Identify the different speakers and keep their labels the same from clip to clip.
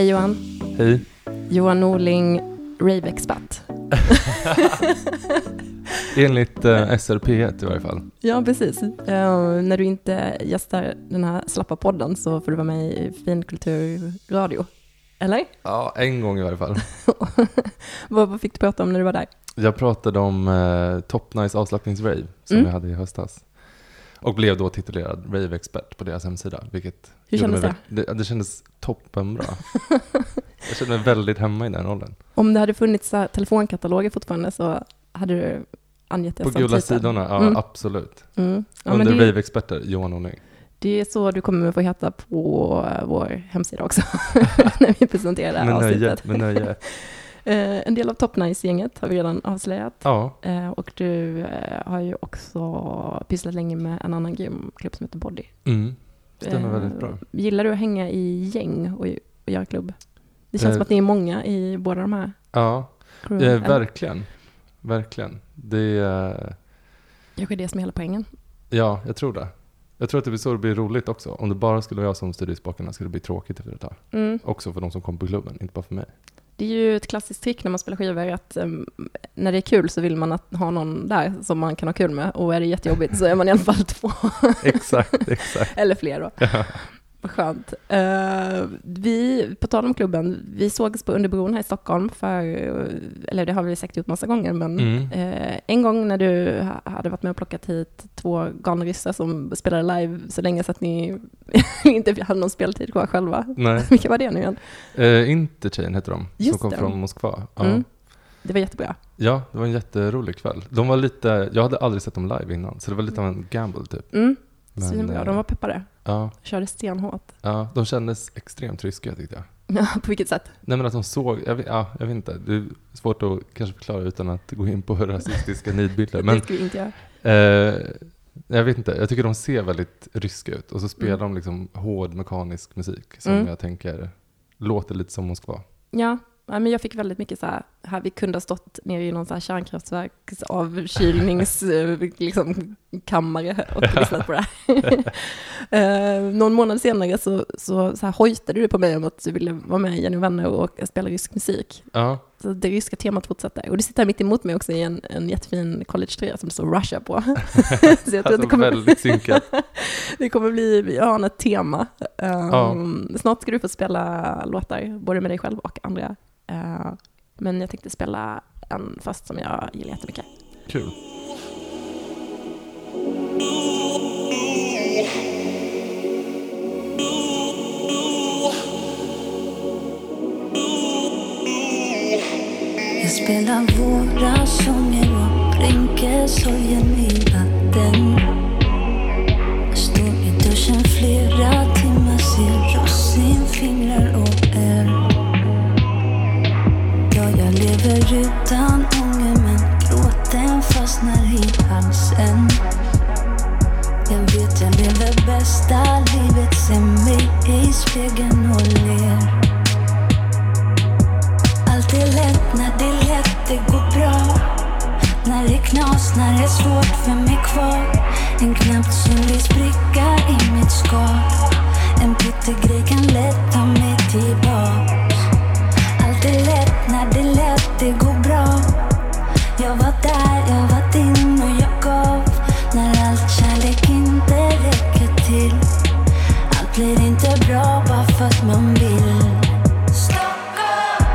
Speaker 1: Hej Johan.
Speaker 2: Hej.
Speaker 1: Johan Norling, rave-expert.
Speaker 2: Enligt eh, SRP1 i varje fall.
Speaker 1: Ja, precis. Eh, när du inte gästar den här slappa podden så får du vara med i finkulturradio. Eller?
Speaker 2: Ja, en gång i varje fall.
Speaker 1: vad, vad fick du prata om när du var där?
Speaker 2: Jag pratade om eh, Top Nice avslappningsrave som
Speaker 1: Mm.
Speaker 2: jag hade i höstas. Och blev då titulerad rave-expert på deras hemsida. Vilket
Speaker 1: Hur kändes
Speaker 2: mig vä- det? Det kändes toppenbra. jag kände mig väldigt hemma i den rollen.
Speaker 1: Om det hade funnits telefonkataloger fortfarande så hade du angett det
Speaker 2: På
Speaker 1: som
Speaker 2: gula
Speaker 1: titel.
Speaker 2: sidorna, ja
Speaker 1: Mm.
Speaker 2: absolut.
Speaker 1: Mm. Ja,
Speaker 2: Under
Speaker 1: det,
Speaker 2: rave-experter, Johan Orning.
Speaker 1: det är så du kommer få heta på vår hemsida också, när vi presenterar det här
Speaker 2: Med nöje,
Speaker 1: avsnittet.
Speaker 2: med nöje.
Speaker 1: Eh, en del av Top Nice-gänget har vi redan avslöjat.
Speaker 2: Ja,
Speaker 1: Eh, och du eh, har ju också pysslat länge med en annan grym klubb som heter Body.
Speaker 2: mm. stämmer väldigt bra.
Speaker 1: Gillar du att hänga i gäng och, och göra klubb? Det känns som att ni är många i båda de här
Speaker 2: Ja, verkligen. Verkligen. Det är...
Speaker 1: Kanske det som är hela poängen.
Speaker 2: Ja, jag tror det. Jag tror att det blir så det blir roligt också. Om det bara skulle vara jag som styr i spakarna skulle det bli tråkigt efter ett tag.
Speaker 1: Mm.
Speaker 2: Också för de som kommer på klubben, inte bara för mig.
Speaker 1: Det är ju ett klassiskt trick när man spelar skivor att em, när det är kul så vill man att ha någon där som man kan ha kul med och är det jättejobbigt så är man i alla fall två
Speaker 2: exakt, exakt.
Speaker 1: eller fler då. Vad skönt. Eh, vi, på tal om klubben, vi sågs på Underbron här i Stockholm för, eller det har vi säkert gjort massa gånger, men
Speaker 2: Mm.
Speaker 1: eh, en gång när du ha- hade varit med och plockat hit två galna ryssar som spelade live så länge så att ni inte hade någon speltid kvar själva.
Speaker 2: Nej,
Speaker 1: Vilka var det nu igen?
Speaker 2: eh, Interchain heter de,
Speaker 1: Just
Speaker 2: som kom
Speaker 1: det.
Speaker 2: från Moskva. Ja.
Speaker 1: Mm. Det var jättebra.
Speaker 2: ja, det var en jätterolig kväll. De var lite, jag hade aldrig sett dem live innan, så det var lite av en gamble typ.
Speaker 1: Mm.
Speaker 2: Men,
Speaker 1: Svinbra, de var peppade.
Speaker 2: Ja,
Speaker 1: Körde stenhårt.
Speaker 2: ja, de kändes extremt ryska tyckte jag.
Speaker 1: Ja, på vilket sätt?
Speaker 2: Nej men att de såg, jag vet, ja, jag vet inte, det är svårt att kanske förklara utan att gå in på rasistiska nidbilder. Men
Speaker 1: det ska vi inte göra.
Speaker 2: Eh, jag vet inte, jag tycker de ser väldigt ryska ut och så spelar
Speaker 1: Mm.
Speaker 2: de liksom hård mekanisk musik som
Speaker 1: Mm.
Speaker 2: jag tänker låter lite som Moskva.
Speaker 1: Ja, ja, men jag fick väldigt mycket så här, här vi kunde ha stått nere i någon så här kärnkraftverks avkylnings, eh, liksom, och lyssnat på det här. Eh, någon månad senare så, så, så här hojtade du på mig om att du ville vara med i Jenny och vänner och spela rysk musik.
Speaker 2: Ja,
Speaker 1: Så det ryska temat fortsätter. Och du sitter här mitt emot mig också i en, en jättefin college-tröja som det står Russia på. så jag tror att
Speaker 2: alltså
Speaker 1: det kommer,
Speaker 2: väldigt synkat.
Speaker 1: det kommer bli, vi har ett tema. Um,
Speaker 2: Ja.
Speaker 1: Snart ska du få spela låtar, både med dig själv och andra. Uh, men jag tänkte spela en först som jag gillar jättemycket.
Speaker 2: Kul.
Speaker 3: Jag spelar våra sånger och dränker sorgen i vatten. Jag står i duschen flera jag lever utan ånger men gråten fastnar i halsen. Jag vet jag lever bästa livet, ser mig i spegeln och ler. Allt är lätt när det är lätt, det går bra. När det är knas, när det är svårt, för mig kvar? En knappt synlig spricka i mitt skal. En pyttegrej kan lätt ta mig tillbaks. Allt är lätt när det är lätt, det går bra. Jag var där, jag var din och jag gav. När allt kärlek inte räcker till. Allt blir inte bra bara för att man vill. Stockholm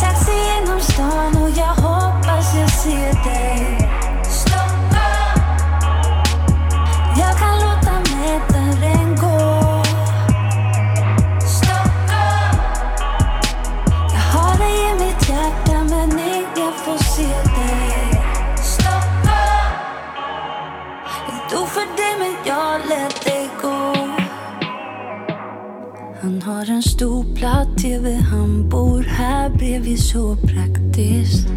Speaker 3: Taxi genom stan och jag hoppas jag ser dig jag lät dig gå han har en stor platt TV, han bor här bredvid så praktiskt.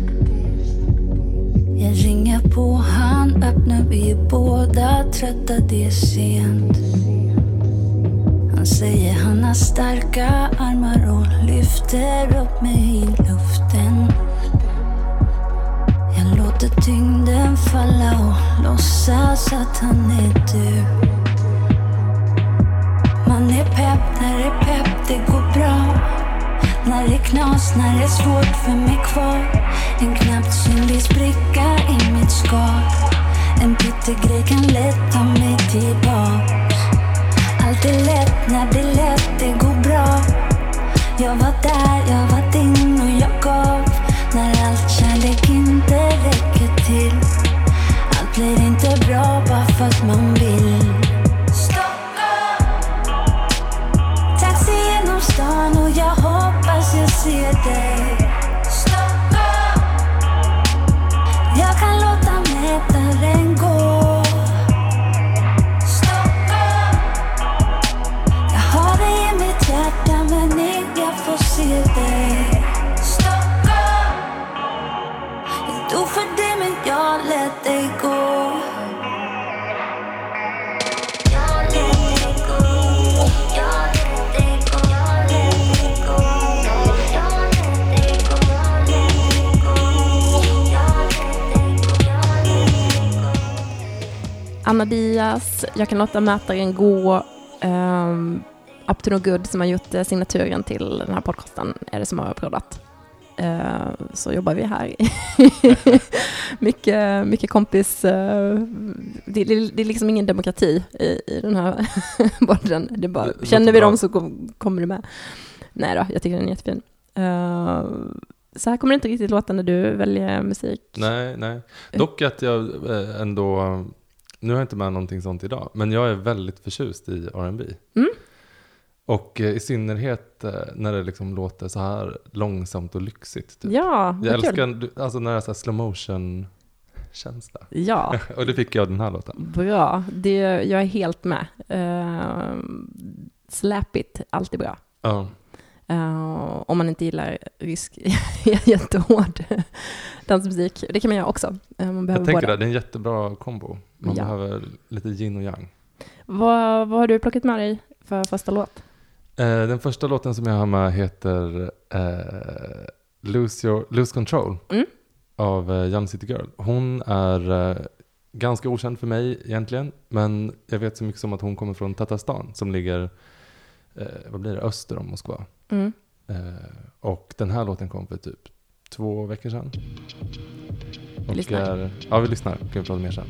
Speaker 3: Jag ringer på, han öppnar, vi är båda trötta, det är sent. Han säger han har starka armar och lyfter upp mig i luften. Låter tyngden falla och låtsas att han är du. Man är pepp när det är pepp, det går bra. När det är knas, när det är svårt för mig kvar? En knappt synlig spricka i mitt skal En pyttegrej kan lätt ta mig tillbaks Allt är lätt när det är lätt, det går bra. Jag var där, jag var din och jag gav. När allt kärlek inte till. Allt blir inte bra bara för att man vill. Taxi genom stan och jag hoppas jag ser dig.
Speaker 1: Diaz, Jag kan låta mätaren gå. Um, Up to no good som har gjort eh, signaturen till den här podcasten är det som har proddat. Eh, så jobbar vi här. mycket, mycket kompis. eh, det, det, det är liksom ingen demokrati i, i den här podden. Det bara,
Speaker 2: Det
Speaker 1: känner vi dem så kom, kommer du med. Nej då, jag tycker den är jättefin. Eh, så här kommer det inte riktigt låta när du väljer musik.
Speaker 2: Nej, nej. Dock att jag ändå, nu har jag inte med någonting sånt idag, men jag är väldigt förtjust i R&B.
Speaker 1: Mm.
Speaker 2: Och eh, i synnerhet eh, när det liksom låter så här långsamt och lyxigt. Typ.
Speaker 1: Ja,
Speaker 2: jag
Speaker 1: kul.
Speaker 2: älskar alltså när det är så här slow motion känsla.
Speaker 1: Ja,
Speaker 2: Och det fick jag den här låten.
Speaker 1: bra. Det, jag är helt med. Uh, släpigt, alltid bra.
Speaker 2: Ja.
Speaker 1: Eh, om man inte gillar rysk jättehård dansmusik. Det kan man göra också. Eh, man behöver
Speaker 2: Jag tänker
Speaker 1: båda.
Speaker 2: det, det är en jättebra kombo. Man
Speaker 1: Ja.
Speaker 2: behöver lite yin och yang.
Speaker 1: Vad, vad har du plockat med dig för första låt?
Speaker 2: Eh, den första låten som jag har med heter eh, Lose, Your, Lose Control
Speaker 1: Mm.
Speaker 2: av Young City Girl. Hon är ganska okänd för mig egentligen, men jag vet så mycket som att hon kommer från Tatarstan som ligger, vad blir det, öster om Moskva.
Speaker 1: Mm.
Speaker 2: Eh, och den här låten kom för typ två veckor sedan. Och
Speaker 1: lyssnar.
Speaker 2: Är, ja, vi lyssnar. Kan vi prata mer sen.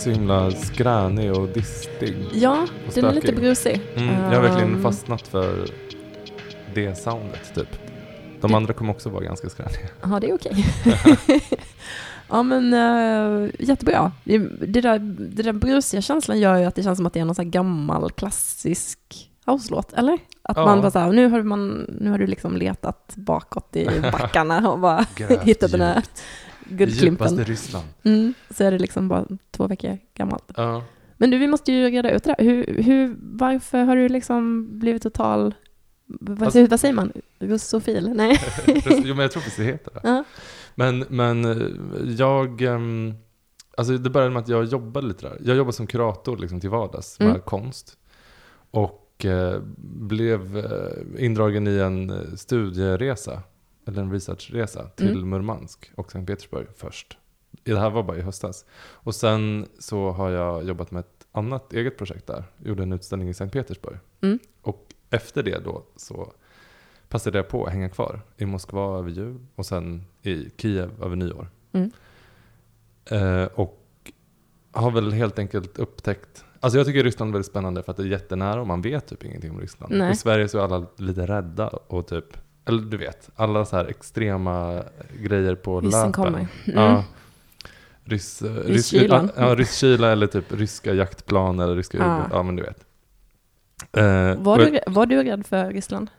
Speaker 2: så himla skränig och distig.
Speaker 1: Ja,
Speaker 2: Och
Speaker 1: den är lite brusig.
Speaker 2: Mm, jag har verkligen fastnat för det soundet typ. De
Speaker 1: Det-
Speaker 2: andra kommer också vara ganska skräniga.
Speaker 1: Ja, det är okej. ja, men uh, jättebra. Det, det, där, det där brusiga känslan gör ju att det känns som att det är någon sån här gammal klassisk house-låt, eller? Att
Speaker 2: Ja.
Speaker 1: man bara såhär, nu har, man, nu har du liksom letat bakåt i backarna och bara hittat den här. Guldklimpen.
Speaker 2: Djupaste Ryssland.
Speaker 1: Mm, så är det liksom bara två veckor gammalt.
Speaker 2: Ja.
Speaker 1: Men du, vi måste ju reda ut det där. Hur, hur, varför har du liksom blivit total, vad,
Speaker 2: Alltså-
Speaker 1: vad säger man, russofil? Nej.
Speaker 2: jo, men jag tror faktiskt det heter det.
Speaker 1: Ja.
Speaker 2: Men, men jag... ehm, Alltså det började med att jag jobbade lite där. Jag jobbade som kurator liksom till vardags med
Speaker 1: Mm.
Speaker 2: konst. Och eh, blev eh, indragen i en eh, studieresa, eller en researchresa, till
Speaker 1: Mm.
Speaker 2: Murmansk och Sankt Petersburg först. Det här var bara i höstas. Och sen så har jag jobbat med ett annat eget projekt där. Gjorde en utställning i Sankt Petersburg.
Speaker 1: Mm.
Speaker 2: Och efter det då så passade jag på att hänga kvar i Moskva över jul och sen i Kiev över nyår.
Speaker 1: Mm.
Speaker 2: Eh, och har väl helt enkelt upptäckt, alltså jag tycker Ryssland är väldigt spännande för att det är jättenära och man vet typ ingenting om Ryssland.
Speaker 1: Nej.
Speaker 2: I Sverige så är alla lite rädda och typ, eller du vet, alla så här extrema grejer på
Speaker 1: Ryssen
Speaker 2: löpen.
Speaker 1: kommer. Mm.
Speaker 2: Ja. Ryss, eh,
Speaker 1: Rysskylan.
Speaker 2: ja, rysskyla eller typ ryska jaktplan eller ryska
Speaker 1: Ja.
Speaker 2: Ja, men du vet. Eh,
Speaker 1: Var du, var du rädd för Ryssland?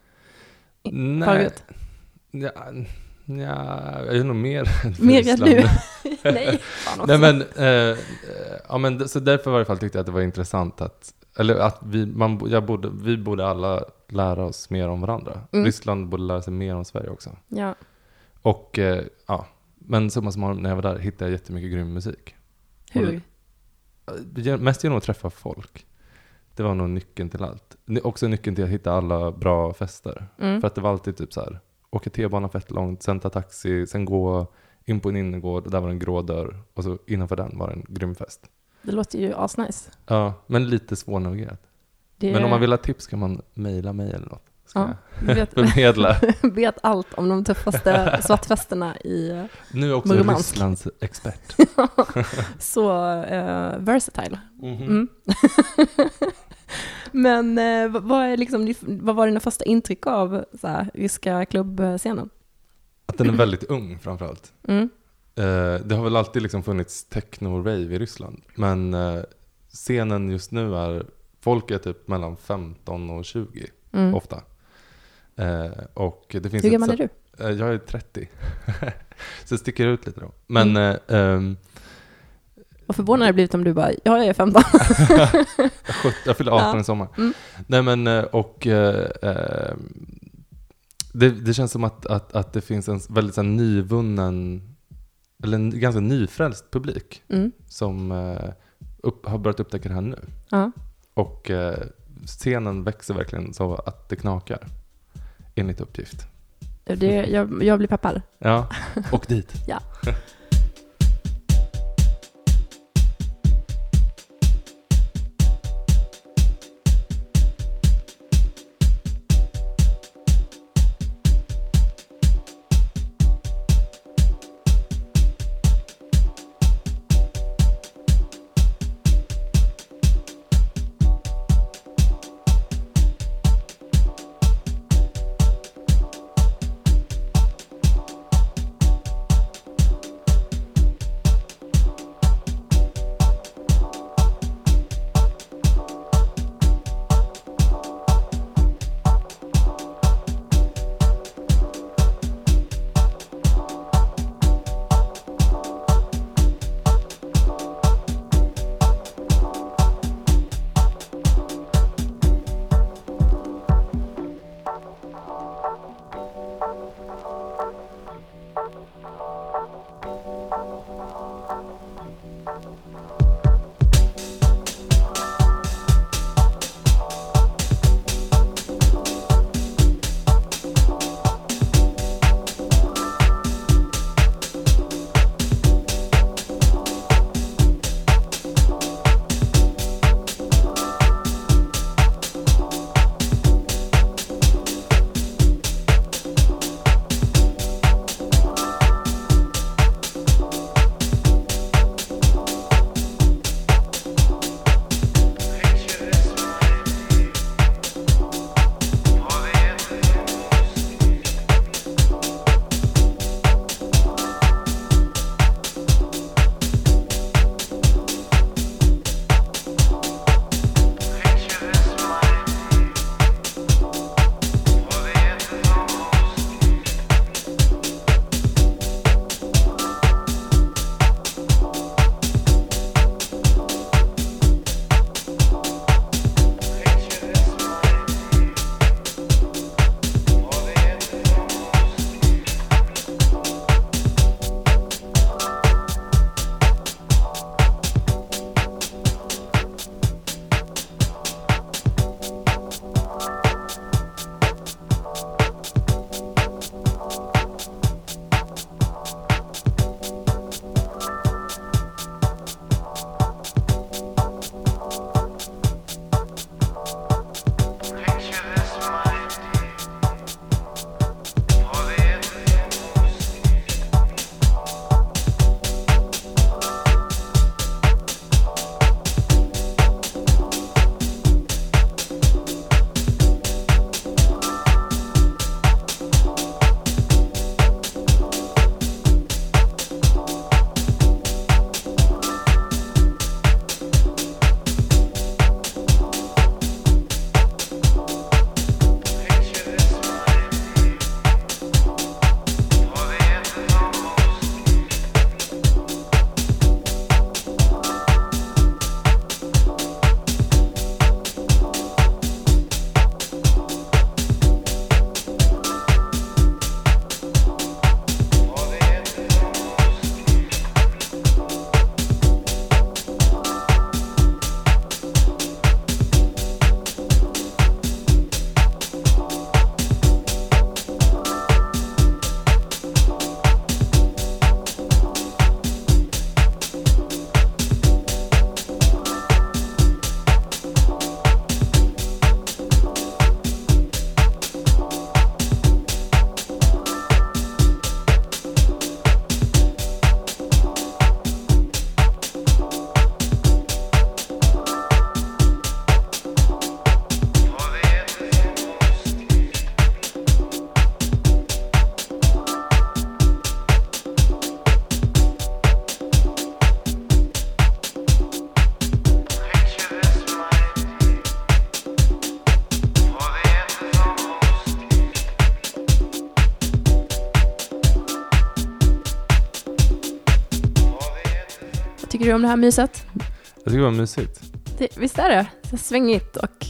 Speaker 2: Nej.
Speaker 1: Förut?
Speaker 2: Ja, ja, jag är nog mer rädd för
Speaker 1: Mer rädd nu? Nej, fan också.
Speaker 2: Nej men, eh, ja, men så därför i varje fall tyckte jag att det var intressant att, eller att vi, man, jag borde, vi borde alla lära oss mer om varandra.
Speaker 1: Mm.
Speaker 2: Ryssland borde lära sig mer om Sverige också.
Speaker 1: Ja.
Speaker 2: Och eh, ja, men summa summarum, när jag var där hittade jag jättemycket grym musik.
Speaker 1: Hur?
Speaker 2: Eh, Mest genom att träffa folk. Det var nog nyckeln till allt. Också nyckeln till att hitta alla bra fester.
Speaker 1: Mm.
Speaker 2: För att det var alltid typ så här, åka T-bana fett långt, sen ta taxi, sen gå in på en innergård, där var en grå dörr och så innanför den var det en grym fest.
Speaker 1: Det låter ju asnice.
Speaker 2: Ja, men lite svårnavigerat.
Speaker 1: Det
Speaker 2: Men om man vill ha tips kan man mejla mig eller något. Ska
Speaker 1: Ja. vet,
Speaker 2: förmedla.
Speaker 1: vet allt om de tuffaste svartfesterna i
Speaker 2: Nu är också
Speaker 1: Murmansk.
Speaker 2: Rysslands expert.
Speaker 1: så uh, versatile.
Speaker 2: Mhm.
Speaker 1: Mm. Men eh, vad- är liksom, vad var dina första intryck av så här, ryska klubbscenen?
Speaker 2: Att den är väldigt ung framförallt.
Speaker 1: Mm.
Speaker 2: Eh, det har väl alltid liksom funnits techno-rave i Ryssland. Men eh, scenen just nu är, folk är typ mellan 15 och 20
Speaker 1: Mm.
Speaker 2: ofta. Eh, och det finns
Speaker 1: Hur gammal är du?
Speaker 2: Jag är 30. så det sticker ut lite då. Men
Speaker 1: Mm.
Speaker 2: eh, ehm,
Speaker 1: Vad förvånad jag blivit om du bara, ja jag är 15.
Speaker 2: jag, fyller 18
Speaker 1: Ja.
Speaker 2: i sommar.
Speaker 1: Mm.
Speaker 2: Nej men och ehm, det, det känns som att, att, att det finns en väldigt så här, nyvunnen, eller en ganska nyfrälst publik
Speaker 1: Mm.
Speaker 2: som eh, upp, har börjat upptäcka det här nu.
Speaker 1: Ja.
Speaker 2: Och eh, scenen växer verkligen så att det knakar. Enligt uppgift.
Speaker 1: Det, jag, jag blir peppad.
Speaker 2: Ja, och dit.
Speaker 1: tycker du om det här myset?
Speaker 2: Jag tycker det var mysigt.
Speaker 1: Det, visst är det? Så svängigt och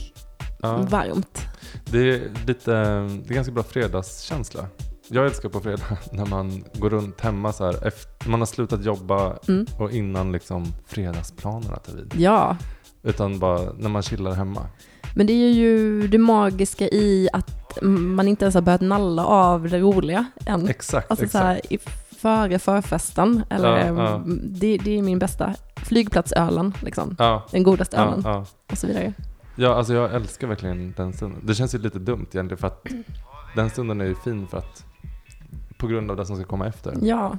Speaker 2: Ja.
Speaker 1: varmt.
Speaker 2: Det är lite, det är ganska bra fredagskänsla. Jag älskar på fredag när man går runt hemma så här, efter, man har slutat jobba
Speaker 1: Mm.
Speaker 2: och innan liksom fredagsplanerna tar vid.
Speaker 1: Ja,
Speaker 2: Utan bara när man chillar hemma.
Speaker 1: men det är ju det magiska i att man inte ens har börjat nalla av det roliga än.
Speaker 2: Exakt,
Speaker 1: Alltså så
Speaker 2: exakt.
Speaker 1: här, i före förfesten, eller
Speaker 2: Ja, ja.
Speaker 1: Det, det är min bästa. Flygplatsölen, liksom.
Speaker 2: Ja,
Speaker 1: Den godaste ölen och så vidare.
Speaker 2: ja, alltså jag älskar verkligen den stunden. Det känns ju lite dumt egentligen för att den stunden är ju fin för att på grund av det som ska komma efter.
Speaker 1: Ja.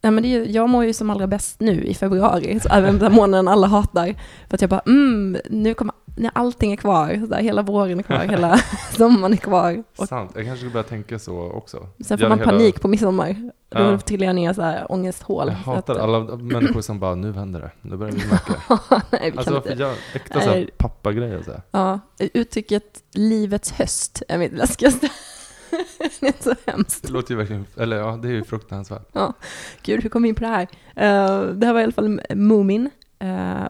Speaker 1: Nej, men det är, jag mår ju som allra bäst nu i februari, så även den månaden alla hatar. För att jag bara, mm, nu kommer, när allting är kvar, så där, hela våren är kvar, hela sommaren är kvar. Och
Speaker 2: Sant, jag kanske skulle börja tänka så också.
Speaker 1: sen får
Speaker 2: Göra
Speaker 1: man
Speaker 2: hela-
Speaker 1: panik på midsommar. Då
Speaker 2: Ja.
Speaker 1: trillar jag ner så här ångesthål.
Speaker 2: Jag
Speaker 1: Så
Speaker 2: hatar
Speaker 1: att-
Speaker 2: alla människor som bara, nu vänder det, nu börjar vi märka.
Speaker 1: Nej, vi
Speaker 2: Alltså varför
Speaker 1: inte.
Speaker 2: gör äkta såhär
Speaker 1: Nej.
Speaker 2: pappagrejer så här.
Speaker 1: Ja, uttrycket livets höst är mitt läskigaste. det är så hemskt.
Speaker 2: Det låter ju verkligen, eller ja, det är ju fruktansvärt.
Speaker 1: Gud, hur kom vi in på det här? Eh, det här var i alla fall Moomin, uh,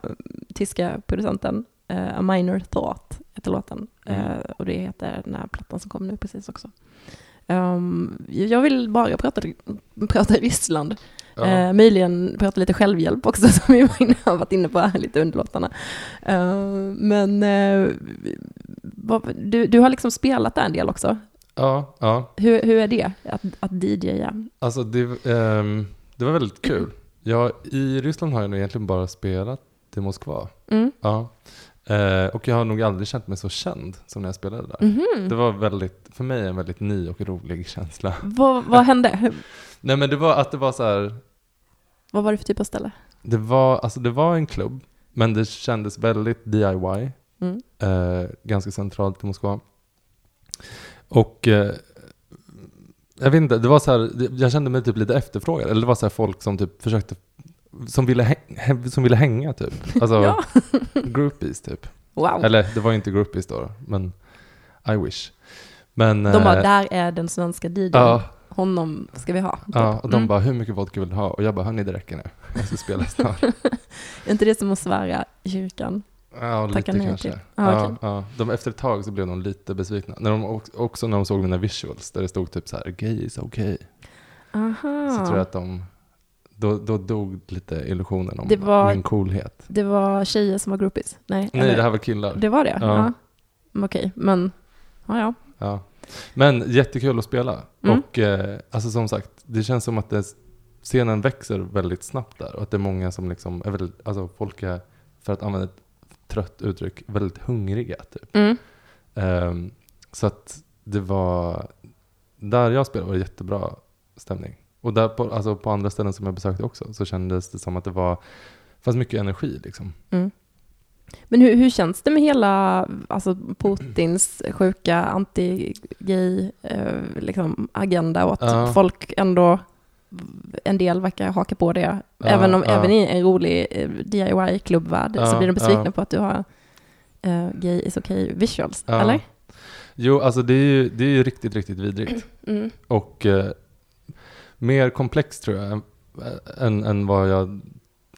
Speaker 1: tyska producenten. Uh, A Minor Thought heter låten.
Speaker 2: Mm.
Speaker 1: Eh, och det heter den här plattan som kom nu precis också. Um, jag vill bara prata, prata Ryssland.
Speaker 2: Ja.
Speaker 1: Eh, möjligen prata lite självhjälp också, som vi har varit inne på här lite under låtarna. Eh, men eh, vad, du, du har liksom spelat där en del också.
Speaker 2: ja, ja.
Speaker 1: Hur, hur är det att, att DJa?
Speaker 2: Alltså det, ehm, det var väldigt kul. Jag, I Ryssland har jag nog egentligen bara spelat i Moskva.
Speaker 1: Mm.
Speaker 2: Ja. Eh, och jag har nog aldrig känt mig så känd som när jag spelade där.
Speaker 1: Mhm.
Speaker 2: Det var väldigt, för mig en väldigt ny och rolig känsla.
Speaker 1: Vad, vad hände?
Speaker 2: Nej men det var att det var så här,
Speaker 1: Vad var det för typ av ställe?
Speaker 2: det var, alltså det var en klubb, men det kändes väldigt DIY.
Speaker 1: Mm.
Speaker 2: eh, ganska centralt i Moskva. Och eh, jag vet inte, det var så här, jag kände mig typ lite efterfrågad. Eller det var så här folk som typ försökte, som ville, som ville hänga typ. Alltså
Speaker 1: Ja.
Speaker 2: groupies typ.
Speaker 1: Wow.
Speaker 2: Eller det var ju inte groupies då, men I wish. Men,
Speaker 1: de bara,
Speaker 2: eh,
Speaker 1: där är den svenska DJn.
Speaker 2: ja,
Speaker 1: Honom ska vi ha. typ.
Speaker 2: ja, och de
Speaker 1: Mm.
Speaker 2: bara, hur mycket vodka vill du ha? Och jag bara, hörni det räcker nu. Jag ska spela snart.
Speaker 1: Är inte det som att svära i kyrkan?
Speaker 2: Ja, lite
Speaker 1: Tacka nej
Speaker 2: kanske.
Speaker 1: till. Ah,
Speaker 2: ja,
Speaker 1: okej.
Speaker 2: ja. De, efter ett tag så blev de lite besvikna. När de, också när de såg mina visuals, där det stod typ så här, gay is okay.
Speaker 1: Aha.
Speaker 2: Så tror jag att de, då, då dog lite illusionen om
Speaker 1: Det var-
Speaker 2: min coolhet.
Speaker 1: Det var tjejer som var groupies? Nej,
Speaker 2: Nej,
Speaker 1: eller-
Speaker 2: det här var killar.
Speaker 1: det var det?
Speaker 2: Ja.
Speaker 1: Ja. Men Okej, men ja, ja.
Speaker 2: Ja. Men jättekul att spela.
Speaker 1: Mm.
Speaker 2: Och eh, alltså som sagt, det känns som att det, scenen växer väldigt snabbt där. Och att det är många som liksom, är väldigt, alltså folk är, för att använda ett trött uttryck, väldigt hungriga typ.
Speaker 1: Mm.
Speaker 2: Ehm, så att det var, där jag spelade var det jättebra stämning. Och där på, alltså på andra ställen som jag besökte också så kändes det som att det var, fanns mycket energi liksom.
Speaker 1: Mm. Men hur, hur känns det med hela alltså Putins sjuka anti-gay eh, liksom, agenda och att
Speaker 2: Ja.
Speaker 1: folk ändå, en del verkar haka på det.
Speaker 2: Ja,
Speaker 1: även, om,
Speaker 2: ja.
Speaker 1: även i en rolig eh, DIY-klubbvärld så blir de besvikna på att du har eh, gay is okay visuals, eller?
Speaker 2: Jo, alltså det är ju, det är ju riktigt, riktigt vidrigt.
Speaker 1: Mm.
Speaker 2: Och eh, mer komplext tror jag än, än, vad jag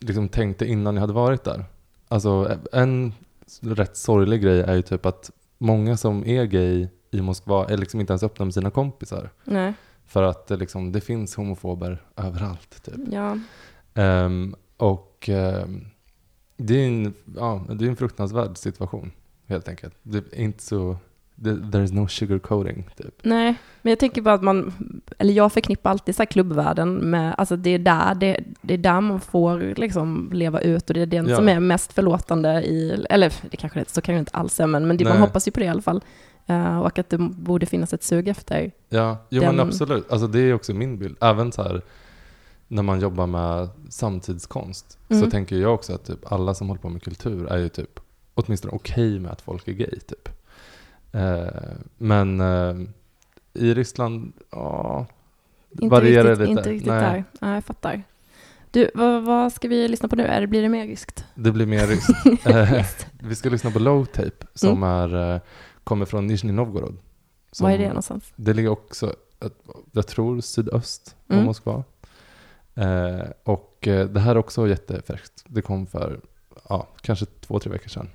Speaker 2: liksom tänkte innan jag hade varit där. Alltså en rätt sorglig grej är ju typ att många som är gay i Moskva är liksom inte ens öppna med sina kompisar.
Speaker 1: Nej,
Speaker 2: För att det, liksom, det finns homofober överallt. Typ.
Speaker 1: ja.
Speaker 2: Ehm, och ehm, det, är en, ja, det är en fruktansvärd situation helt enkelt. Det är inte så, there is no sugarcoating typ.
Speaker 1: Nej, men jag tänker bara att man, eller jag förknippar alltid så här klubbvärlden med, alltså det är där, det, det är där man får liksom leva ut och det är den
Speaker 2: Ja.
Speaker 1: som är mest förlåtande i, eller det kanske det, så kan det inte alls är, men, men det, man hoppas ju på det i alla fall. Eh, och att det borde finnas ett sug efter.
Speaker 2: Ja, jo
Speaker 1: Den-
Speaker 2: men absolut. Alltså det är också min bild. Även så här när man jobbar med samtidskonst
Speaker 1: Mm.
Speaker 2: så tänker jag också att typ alla som håller på med kultur är ju typ åtminstone okej med att folk är gay typ. Eh, men eh, i Ryssland, ja, det
Speaker 1: Inte
Speaker 2: varierar
Speaker 1: riktigt,
Speaker 2: lite.
Speaker 1: inte riktigt
Speaker 2: Nej,
Speaker 1: där. Nej, jag fattar. Du, vad, vad ska vi lyssna på nu? Är det, blir det mer ryskt?
Speaker 2: Det blir mer ryskt. Eh,
Speaker 1: Yes.
Speaker 2: Vi ska lyssna på Low Tape som är, eh, kommer från Nizjnij Novgorod. Som-
Speaker 1: Vad är det någonstans?
Speaker 2: Det ligger också, jag- tror, sydöst om
Speaker 1: Mm.
Speaker 2: Moskva. Eh, och det här är också jättefärskt. Det kom för ja, kanske två, tre veckor sedan.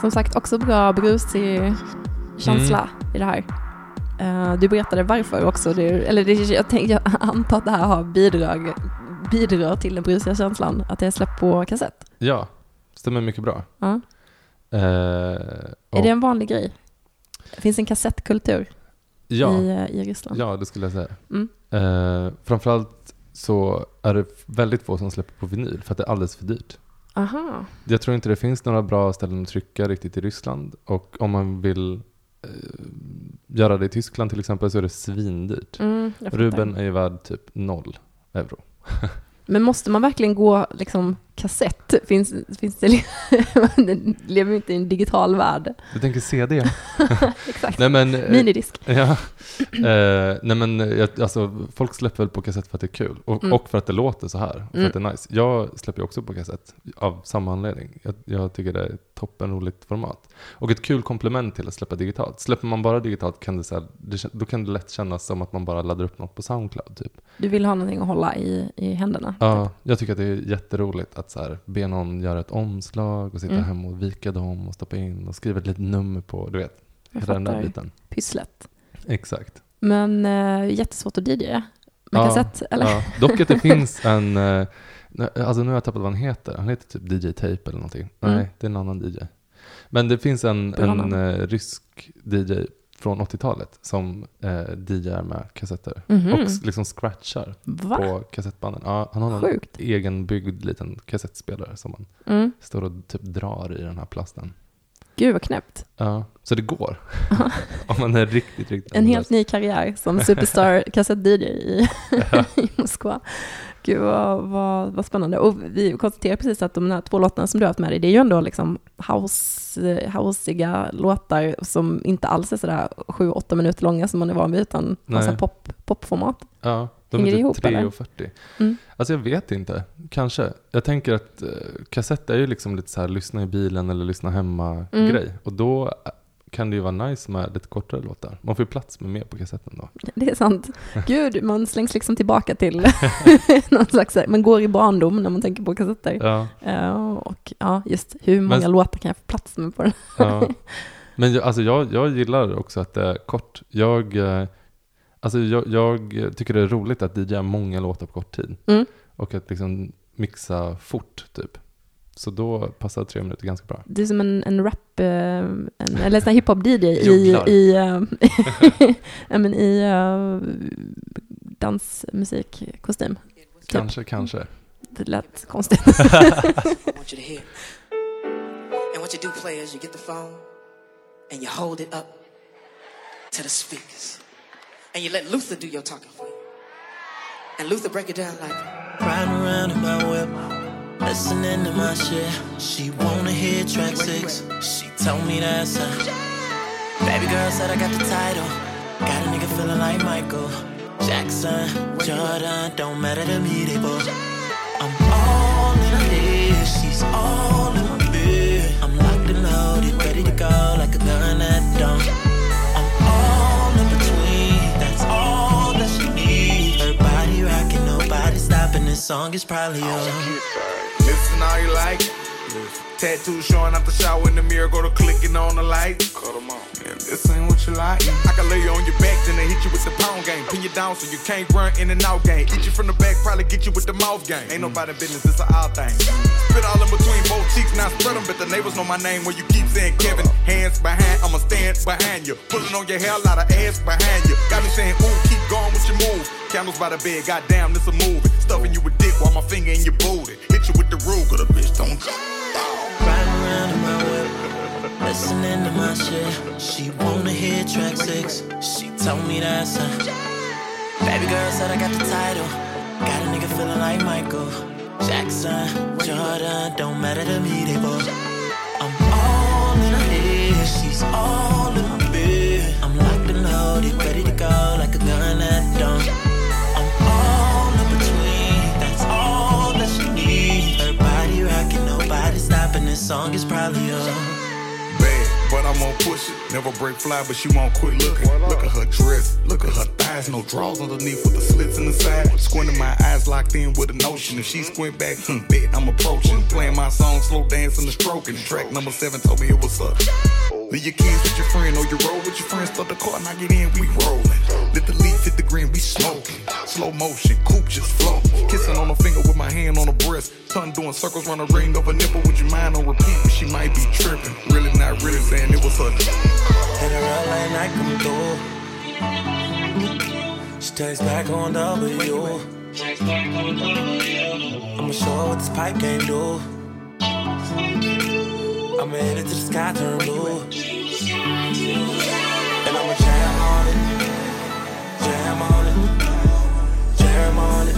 Speaker 1: Som sagt, också bra brusig känsla i det här. Eh, du berättade varför också. Det, eller det, jag, tänk, jag antar att det här har bidrag, bidrar till den brusiga känslan, att det är släppt på kassett.
Speaker 2: Ja, stämmer mycket bra.
Speaker 1: Ja.
Speaker 2: Eh,
Speaker 1: Är det en vanlig grej? Det finns en kassettkultur
Speaker 2: ja,
Speaker 1: i, eh, i Ryssland.
Speaker 2: ja, det skulle jag säga.
Speaker 1: Mm.
Speaker 2: Framförallt så är det väldigt få som släpper på vinyl för att det är alldeles för dyrt.
Speaker 1: Aha.
Speaker 2: Jag tror inte det finns några bra ställen att trycka riktigt i Ryssland. Och om man vill eh, göra det i Tyskland till exempel så är det svindyrt.
Speaker 1: Mm.
Speaker 2: Ruben är ju värd typ noll euro.
Speaker 1: Men måste man verkligen gå liksom kassett? Finns, finns det, lever inte i en digital värld.
Speaker 2: Du tänker CD?
Speaker 1: Exakt.
Speaker 2: nej men, eh,
Speaker 1: Minidisk.
Speaker 2: ja, eh, nej men jag, alltså, folk släpper väl på kassett för att det är kul. Och,
Speaker 1: Mm.
Speaker 2: och för att det låter så här. Och för
Speaker 1: Mm.
Speaker 2: att det är nice. Jag släpper också på kassett av samma anledning. Jag, jag tycker det är ett toppen roligt format. Och ett kul komplement till att släppa digitalt. Släpper man bara digitalt kan det, så här, det, då kan det lätt kännas som att man bara laddar upp något på Soundcloud. Typ.
Speaker 1: Du vill ha någonting att hålla i, i händerna.
Speaker 2: Ja, jag tycker att det är jätteroligt att så här, be någon göra ett omslag och sitta
Speaker 1: Mm.
Speaker 2: hemma och vika dem och stoppa in och skriva ett litet nummer på, du vet,
Speaker 1: Jag
Speaker 2: hela den där biten.
Speaker 1: Pysslet.
Speaker 2: Exakt.
Speaker 1: Men eh, jättesvårt att DJa med
Speaker 2: Ja,
Speaker 1: kassett, eller?
Speaker 2: Ja, dock att det finns en, nu- alltså nu har jag tappat vad han heter, han heter typ DJ Tape eller någonting.
Speaker 1: Mm.
Speaker 2: Nej, det är en annan DJ. Men det finns en,
Speaker 1: Bra
Speaker 2: en
Speaker 1: namn.
Speaker 2: eh, rysk DJ från 80-talet som eh, DJar med kassetter.
Speaker 1: Mhm.
Speaker 2: Och liksom scratchar
Speaker 1: Va?
Speaker 2: på kassettbanden. Ja, han har en
Speaker 1: Sjukt.
Speaker 2: egenbyggd liten kassettspelare som man
Speaker 1: Mm.
Speaker 2: står och typ drar i den här plasten.
Speaker 1: Gud vad knäppt.
Speaker 2: Ja, så det går. Om man är riktigt, riktigt
Speaker 1: En helt ny karriär som Superstar kassett-DJ i, i Moskva. Gud vad, vad, vad spännande. Och vi konstaterar precis att de här två låtarna som du har haft med dig, det är ju ändå liksom house, houseiga låtar som inte alls är sådär sju, åtta minuter långa som man är van vid, utan massa
Speaker 2: Nej.
Speaker 1: pop, popformat.
Speaker 2: Ja, de
Speaker 1: Hänger
Speaker 2: är
Speaker 1: ihop,
Speaker 2: typ
Speaker 1: eller?
Speaker 2: 3,40.
Speaker 1: Mm.
Speaker 2: Alltså jag vet inte, kanske. Jag tänker att eh, kassett är ju liksom lite så här lyssna i bilen eller lyssna hemma
Speaker 1: Mm.
Speaker 2: grej. Och då kan det ju vara nice med lite kortare låtar. Man får ju plats med mer på kassetten då.
Speaker 1: Det är sant. Gud, man slängs liksom tillbaka till någon slags, man går i barndom när man tänker på kassetter.
Speaker 2: Ja,
Speaker 1: Ja, och ja, just hur många
Speaker 2: Men-
Speaker 1: låtar kan jag få plats med på den?
Speaker 2: ja. Men jag, alltså jag, jag gillar också att det är kort. Jag, eh, alltså jag, jag tycker det är roligt att DJa många låtar på kort tid.
Speaker 1: Mm.
Speaker 2: Och att liksom mixa fort typ. Så då passar tre minuter ganska bra.
Speaker 1: Du är som en, en rap, eh, en, eller här hiphop-DJ i, i, eh, men i uh, dansmusikkostym.
Speaker 2: Kanske, kanske.
Speaker 1: Det lät konstigt.
Speaker 4: I. And what you do, players, you get the phone and you hold it up to the speakers. And you let Luther do your talking for you. And Luther break it down like
Speaker 5: Riding around in my whip, listening to my shit. She wanna hear track six. She told me that's her. Baby girl said I got the title. Got a nigga feeling like Michael Jackson, Jordan. Don't matter to me, they both. I'm all in head. She's all in my bed. I'm locked and loaded, ready to go like a gun at dawn. I'm all in between. That's all that she needs. Her body rocking, nobody stopping. This song is probably on.
Speaker 6: Listen all you like. Tattoo showing out the shower in the mirror, go to clicking on the light. Cut 'em on. And this ain't what you like. I can lay you on your back, then they hit you with the pound game. Pin you down so you can't run in and out game. Eat you from the back, probably get you with the mouth game. Ain't nobody business, it's a our thing. Spit all in between both cheeks, now spread them, but the neighbors know my name when you keep saying Kevin. Hands behind, I'ma stand behind you. Pulling on your hair, a lot of ass behind you. Got me saying, ooh, with your move. Candles by the bed, goddamn, this a movie. Stuffing you with dick while my finger in your booty. Hit you with the rule, cause the bitch don't
Speaker 5: Riding around in my whip, listening to my shit. She wanna hear track six. She told me that's her. Baby girl said I got the title. Got a nigga feeling like Michael Jackson, Jordan. Don't matter to me, they both. I'm all in her head. She's all in my loaded, ready to go like a gun at dawn. I'm all in between. That's all that she needs. Her body rocking, nobody stopping. This song is probably on.
Speaker 6: but I'm gonna push it. Never break fly, but she won't quit looking. Look at her dress, look at her thighs, no drawers underneath with the slits in the side. Squinting my eyes locked in with a notion. If she squint back, hmm, bet I'm approaching. Playing my song, slow dancing and stroking. Track number seven told me it was up. Leave your kids with your friend or you roll with your friends. Start the car and I get in, we rolling. Let the leaf hit the green, we smoking. Slow motion, coupe just flow. Kissing on her finger with my hand on her breast. Tongue doing circles round a ring of a nipple with your mind on repeat. She might be tripping. Really not really saying it was her.
Speaker 5: Hit her up like night come through. She takes back on. I'ma show what this pipe game do. I'ma hit the sky turn blue. And I'ma jam on it. Jam on it. Jam on it.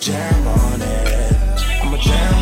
Speaker 5: Jam on it. I'ma jam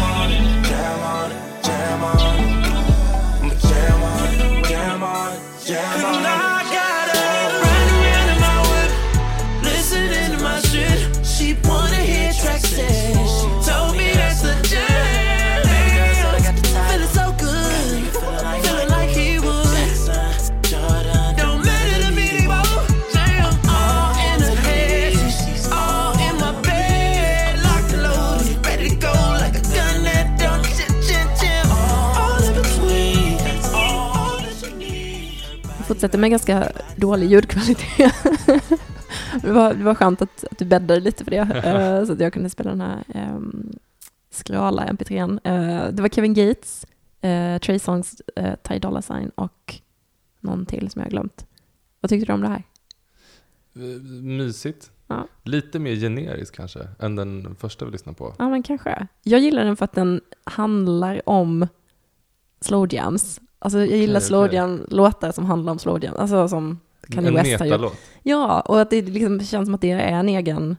Speaker 1: Vi fortsätter med ganska dålig ljudkvalitet. det, var, det var skönt att, att du bäddade lite för det, eh, så att jag kunde spela den här um, skrala mp3. Uh, det var Kevin Gates, uh, Trey Songs, uh, Ty Dolla Sign och någon till som jag har glömt. Vad tyckte du om det här?
Speaker 2: Eh, Mysigt.
Speaker 1: Ja.
Speaker 2: Lite mer generisk kanske, än den första vi lyssnade på.
Speaker 1: Ja, men kanske. Jag gillar den för att den handlar om slow jams Alltså jag gillar
Speaker 2: Okej,
Speaker 1: slow
Speaker 2: okej.
Speaker 1: jam-låtar som handlar om slow jam. Alltså som Kanye
Speaker 2: en
Speaker 1: West har gjort. Ja, och att det liksom känns som att det är en egen,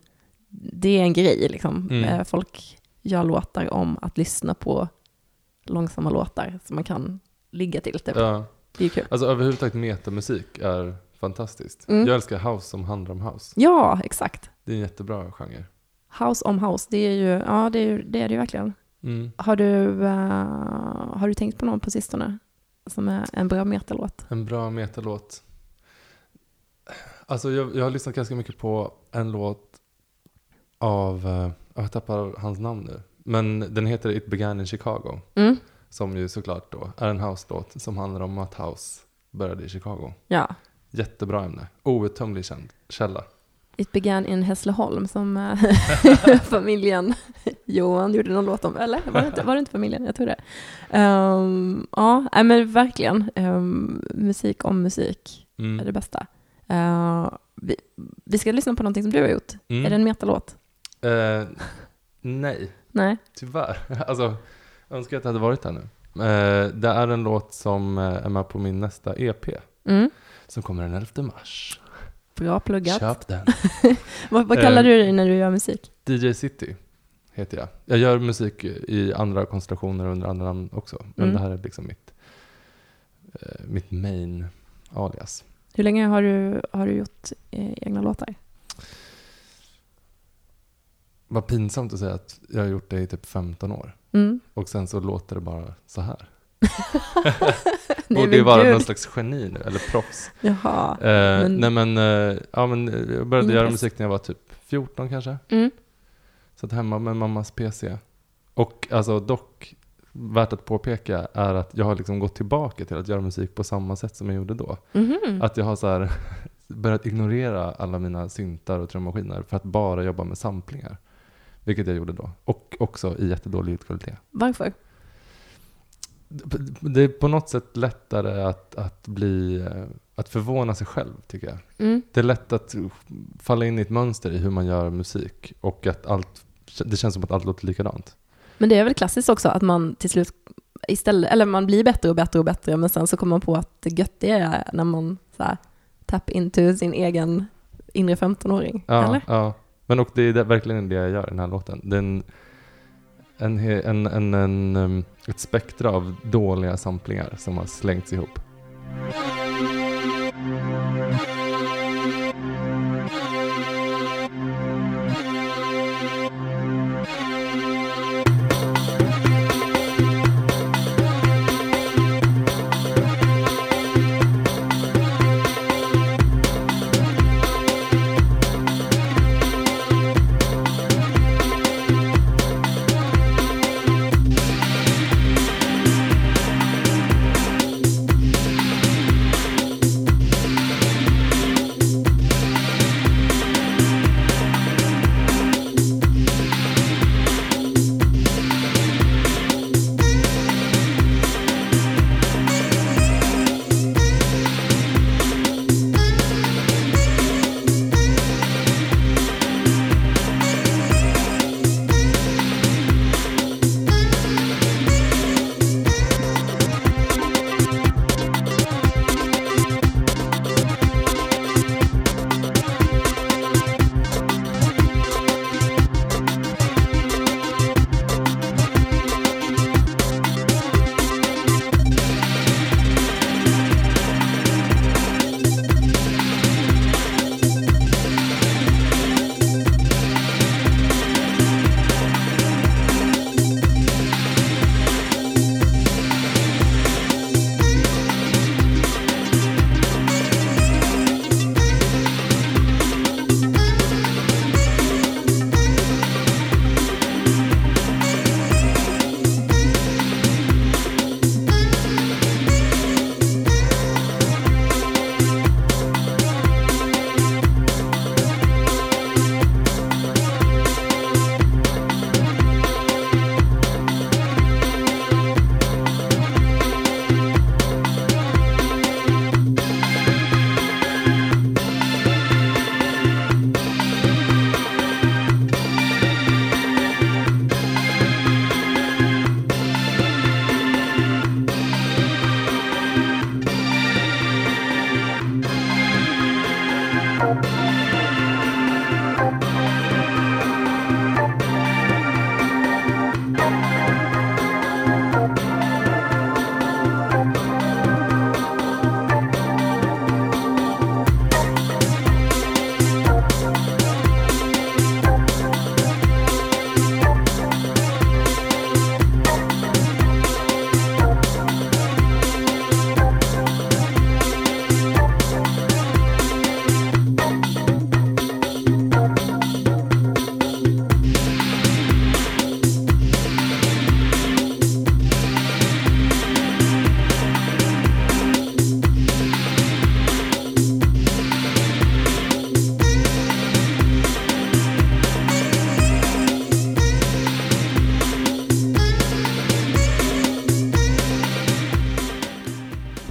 Speaker 1: det är en grej liksom.
Speaker 2: Mm.
Speaker 1: Eh, Folk gör låtar om att lyssna på långsamma låtar som man kan ligga till typ.
Speaker 2: Ja.
Speaker 1: Det är kul.
Speaker 2: Alltså överhuvudtaget metamusik är fantastiskt.
Speaker 1: Mm.
Speaker 2: Jag älskar house som handlar om house.
Speaker 1: Ja, exakt.
Speaker 2: Det är en jättebra genre.
Speaker 1: House om house, det är ju, ja det är, det är det ju verkligen.
Speaker 2: Mm.
Speaker 1: Har du, eh, har du tänkt på någon på sistone som är en bra metalåt?
Speaker 2: En bra metalåt. Alltså jag, jag har lyssnat ganska mycket på en låt av, eh, jag tappar hans namn nu. Men den heter It Began in Chicago.
Speaker 1: Mm.
Speaker 2: Som ju såklart då är en house-låt som handlar om att house började i Chicago.
Speaker 1: Ja.
Speaker 2: Jättebra ämne. Outtömlig känd- källa.
Speaker 1: It began in Hässleholm som eh, familjen Johan gjorde någon låt om, eller var det inte, var det inte familjen? Jag tror det. Ehm, ja, men verkligen. Ehm, musik om musik är
Speaker 2: Mm.
Speaker 1: det bästa. Ehm, vi, vi ska lyssna på någonting som du har gjort.
Speaker 2: Mm.
Speaker 1: Är det en metalåt?
Speaker 2: Eh, nej,
Speaker 1: Nej?
Speaker 2: tyvärr. Alltså, jag önskar att det hade varit här nu. Eh, det är en låt som är med på min nästa EP.
Speaker 1: Mm.
Speaker 2: Som kommer den 11 mars.
Speaker 1: Bra pluggat.
Speaker 2: Köp den.
Speaker 1: Vad, vad kallar
Speaker 2: Ehm,
Speaker 1: du dig när du gör musik?
Speaker 2: DJ City heter jag. Jag gör musik i andra konstellationer under andra namn också. Men
Speaker 1: Mm.
Speaker 2: det här är liksom mitt, eh, mitt main alias.
Speaker 1: Hur länge har du, har du gjort eh, egna låtar?
Speaker 2: Vad pinsamt att säga att jag har gjort det i typ 15 år.
Speaker 1: Mm.
Speaker 2: Och sen så låter det bara så här. Borde ju vara någon slags geni nu, eller proffs.
Speaker 1: Jaha.
Speaker 2: Eh,
Speaker 1: Men-
Speaker 2: Nej men, eh, ja, men eh, jag började
Speaker 1: Ingen
Speaker 2: göra musik när jag var typ 14 kanske.
Speaker 1: Mm.
Speaker 2: Satt hemma med mammas PC. Och alltså dock, värt att påpeka är att jag har liksom gått tillbaka till att göra musik på samma sätt som jag gjorde då.
Speaker 1: Mhm.
Speaker 2: Att jag har så här börjat ignorera alla mina syntar och trummaskiner för att bara jobba med samplingar. Vilket jag gjorde då. Och också i jättedålig ljudkvalitet.
Speaker 1: Varför?
Speaker 2: Det är på något sätt lättare att, att bli, eh, att förvåna sig själv tycker jag.
Speaker 1: Mm.
Speaker 2: Det är lätt att falla in i ett mönster i hur man gör musik och att allt, det känns som att allt låter likadant.
Speaker 1: Men det är väl klassiskt också att man till slut istället, eller man blir bättre och bättre och bättre, men sen så kommer man på att det göttiga är när man så här, tap into sin egen inre 15-åring.
Speaker 2: Ja,
Speaker 1: Eller?
Speaker 2: ja. Men och det är verkligen det jag gör i den här låten. Är en, en, en, en, ett spektra av dåliga samplingar som har slängts ihop.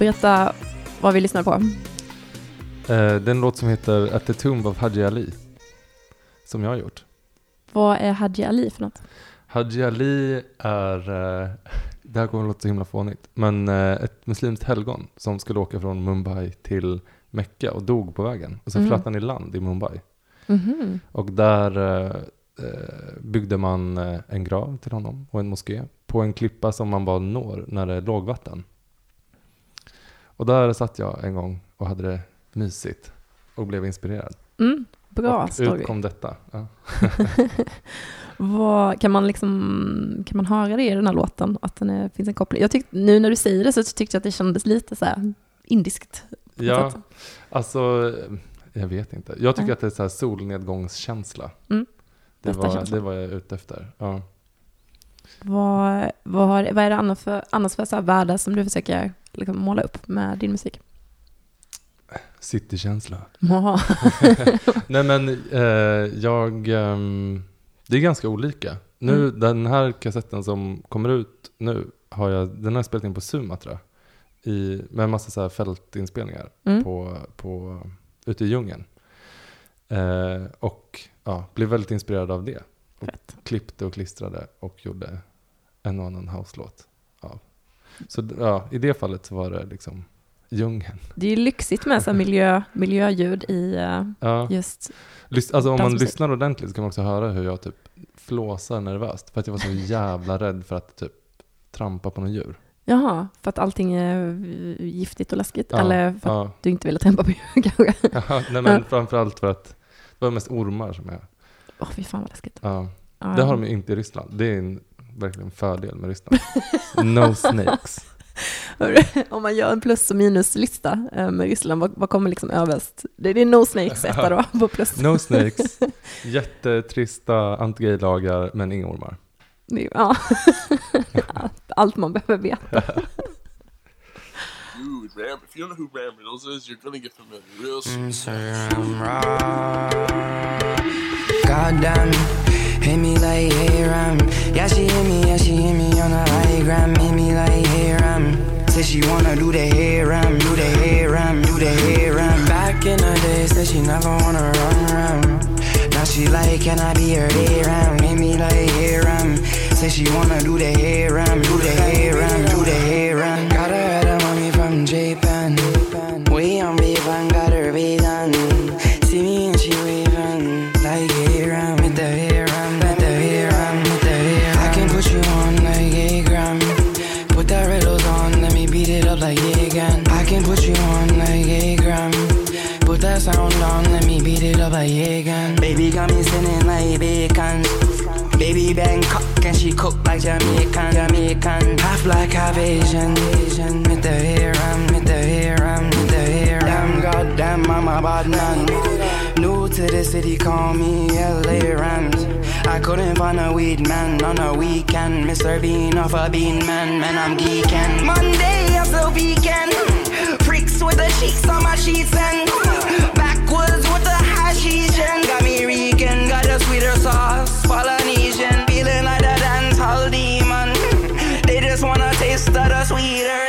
Speaker 1: Berätta vad vi lyssnar på.
Speaker 2: Eh, det är en låt som heter At the Tomb of Haji Ali. Som jag har gjort.
Speaker 1: Vad är Haji Ali för något?
Speaker 2: Haji Ali är, eh, det här kommer att låta så himla fånigt, men eh, ett muslimskt helgon som skulle åka från Mumbai till Mecka och dog på vägen. Och så
Speaker 1: Mhm.
Speaker 2: flöt han i land i Mumbai.
Speaker 1: Mhm.
Speaker 2: Och där eh, eh, byggde man eh, en grav till honom och en moské på en klippa som man bara når när det är lågvatten. Och där satt jag en gång och hade det mysigt och blev inspirerad.
Speaker 1: Mm, bra
Speaker 2: och
Speaker 1: story.
Speaker 2: ut kom detta. Ja.
Speaker 1: Vad, kan, man liksom, kan man höra det i den här låten? Att den är, finns en koppling? Jag tyckte, nu när du säger det så tyckte jag att det kändes lite så här indiskt.
Speaker 2: Ja,
Speaker 1: sätt.
Speaker 2: alltså, jag vet inte. Jag tycker
Speaker 1: Nej.
Speaker 2: att det är så här solnedgångskänsla.
Speaker 1: Mm,
Speaker 2: Det, var, det var jag ute efter. Ja.
Speaker 1: Vad, vad, har, vad är det annars för, annars för så här världar som du försöker liksom måla upp med din musik?
Speaker 2: Citykänsla. Nej men eh, jag, ehm, det är ganska olika. Nu,
Speaker 1: Mm.
Speaker 2: den här kassetten som kommer ut nu, har jag, den har jag spelat in på Sumatra. I, med en massa så här fältinspelningar
Speaker 1: Mm.
Speaker 2: på, på, ute i djungeln. Eh, och ja, blev väldigt inspirerad av det. Och
Speaker 1: Fett.
Speaker 2: klippte och klistrade och gjorde en och annan house-låt. Så ja, i det fallet så var det liksom djungeln.
Speaker 1: Det är ju lyxigt med så miljö, miljöljud i eh,
Speaker 2: Ja.
Speaker 1: just...
Speaker 2: Lys- alltså om man lyssnar ordentligt så kan man också höra hur jag typ flåsar nervöst. För att jag var så jävla rädd för att typ trampa på något djur.
Speaker 1: Jaha, för att allting är eh, giftigt och läskigt?
Speaker 2: Ja,
Speaker 1: Eller för att
Speaker 2: ja.
Speaker 1: du inte ville trampa på djur kanske?
Speaker 2: Ja, Nej men framförallt för att det var mest ormar som jag...
Speaker 1: Åh, fy fan vad läskigt.
Speaker 2: Ja. Det har de ju inte i Ryssland. Det är en verkligen fördel med Ryssland. No snakes.
Speaker 1: Om man gör en plus och minuslista eh, med Ryssland, vad, vad kommer liksom överst? Det, det är no snakes etta då, på plus.
Speaker 2: No snakes. Jättetrista anti-gay-lagar men inga ormar.
Speaker 1: Ja. Allt man behöver veta.
Speaker 7: Dude, Ram, if you don't know who Ram Reynolds is, you're gonna get familiar real soon.
Speaker 8: Mm, say I'm wrong. Goddamn, hit me like hey Ram. Yeah, she hit me, yeah, she hit me on a high gram. Hit me like hey. Said she wanna do the hair ram, do the hair ram, do the hair ram. Back in the day, said she never wanna run around. Now she like, can I be her hair ram? Hit me like hair ram. Said she wanna do the hair ram, do the hair ram, do the hair ram. Got her Jamaican, Jamaican. Half black, half Asian, Asian. With the hair ram, with the hair ram, with the hair ram. Goddamn, I'm a bad man. New to the city, call me LA Rams. I couldn't find a weed man on a weekend. Mr. Bean off a bean man, man, I'm geeking. Monday, I'm still weekend. Freaks with the cheeks on my sheets and backwards with the hashish and got me reeking. Got a sweeter sauce, just wanna taste of the sweeter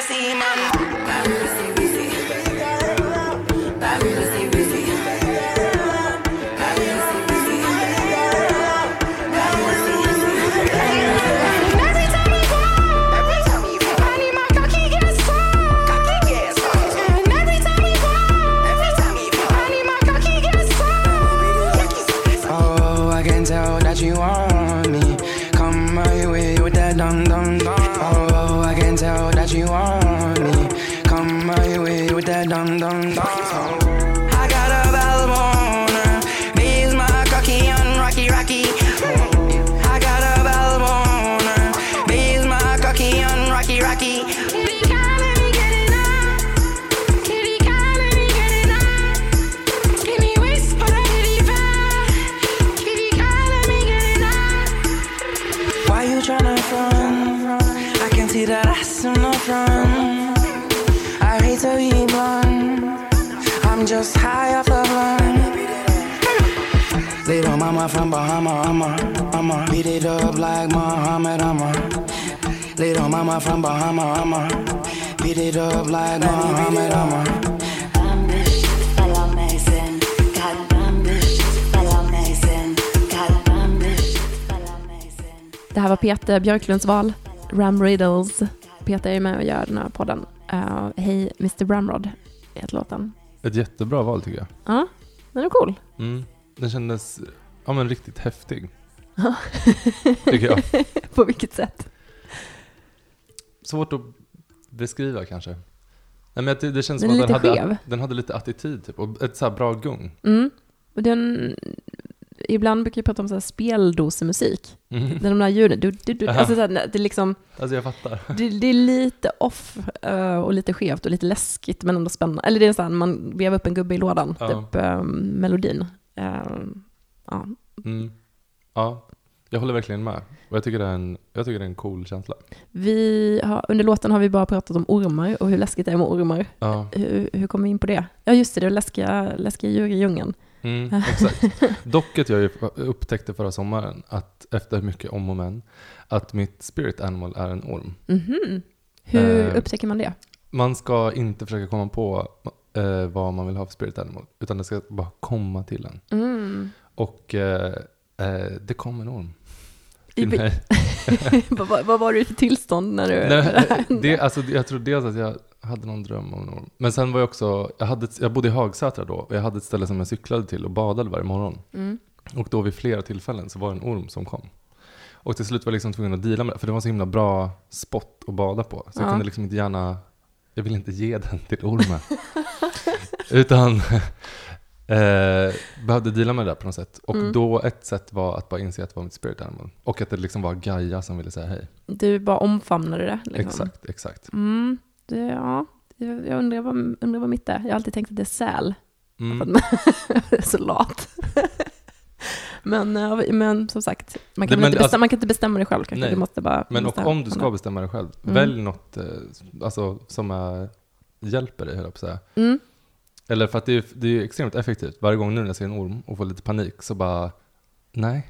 Speaker 8: I can see that ass in the front. I hate to be blunt. I'm just high off the blunt. Little mama from Bahama, I'ma, I'ma beat it up like Muhammad, I'ma. Little mama from Bahama, I'ma beat it up like Muhammad Ali.
Speaker 1: Det här var Peter Björklunds val, Ram Riddles. Peter är med och gör den här podden. Uh, Hej Mr Bramrod heter låten.
Speaker 2: Ett jättebra val tycker jag.
Speaker 1: Ja, den är cool.
Speaker 2: Mm. Den kändes, ja men riktigt häftig. tycker jag.
Speaker 1: På vilket sätt?
Speaker 2: Svårt att beskriva kanske. Nej, men det, det känns
Speaker 1: Den
Speaker 2: som att den hade,
Speaker 1: skev.
Speaker 2: den hade lite attityd typ, och ett så bra gung.
Speaker 1: Mm. Och den, ibland brukar jag prata om så här speldosemusik.
Speaker 2: Mm.
Speaker 1: De där ljuden, du, du, du, alltså så här, det, är liksom,
Speaker 2: Alltså jag fattar.
Speaker 1: det, det är lite off eh, och lite skevt och lite läskigt men ändå spännande. Eller det är så här, man vevar upp en gubbe i lådan,
Speaker 2: Ja.
Speaker 1: typ eh, melodin. Eh, ja.
Speaker 2: Mm. Ja, jag håller verkligen med. Och jag tycker det är en, jag tycker det är en cool känsla.
Speaker 1: Vi har, under låten har vi bara pratat om ormar och hur läskigt det är med ormar.
Speaker 2: Ja,
Speaker 1: Hur, hur kom vi in på det? Ja just det, det läskiga, läskiga djur i djungeln.
Speaker 2: Mm, exakt. Dock att jag upptäckte förra sommaren att efter mycket om och men att mitt spirit animal är en orm.
Speaker 1: Mhm. Hur
Speaker 2: Eh.
Speaker 1: upptäcker man det?
Speaker 2: Man ska inte försöka komma på eh, vad man vill ha för spirit animal, utan det ska bara komma till en.
Speaker 1: Mm.
Speaker 2: Och eh, eh, det kom en orm.
Speaker 1: I vad, vad- var du för tillstånd när du...
Speaker 2: Nej, det, alltså, jag tror dels att jag hade någon dröm om en orm. Men sen var jag också, jag, hade, jag bodde i Hagsätra då och jag hade ett ställe som jag cyklade till och badade varje morgon.
Speaker 1: Mm.
Speaker 2: Och då vid flera tillfällen så var det en orm som kom. Och till slut var jag liksom tvungen att deala med det, för det var en så himla bra spot att bada på. Så jag
Speaker 1: Ja.
Speaker 2: kunde liksom inte gärna, jag ville inte ge den till ormen. Utan eh, behövde deala med det där på något sätt. Och
Speaker 1: Mm.
Speaker 2: då ett sätt var att bara inse att det var mitt spirit animal. Och att det liksom var Gaia som ville säga hej.
Speaker 1: Du bara omfamnade det. Liksom.
Speaker 2: Exakt, exakt.
Speaker 1: Mm. Det, ja, jag undrar vad, undrar vad mitt är. Jag har alltid tänkt att det är säl.
Speaker 2: Mm.
Speaker 1: Jag är så lat. men, eh, men som sagt, man kan,
Speaker 2: Det-
Speaker 1: väl inte
Speaker 2: men
Speaker 1: bestämma,
Speaker 2: alltså-
Speaker 1: man kan inte bestämma det själv kanske.
Speaker 2: Nej.
Speaker 1: Du måste bara,
Speaker 2: Men och om du ska bestämma dig själv,
Speaker 1: Mm.
Speaker 2: välj något eh, alltså, som är, hjälper dig, höll jag på att säga.
Speaker 1: Mm.
Speaker 2: Eller för att det är, det är extremt effektivt. Varje gång nu när jag ser en orm och får lite panik så bara, nej,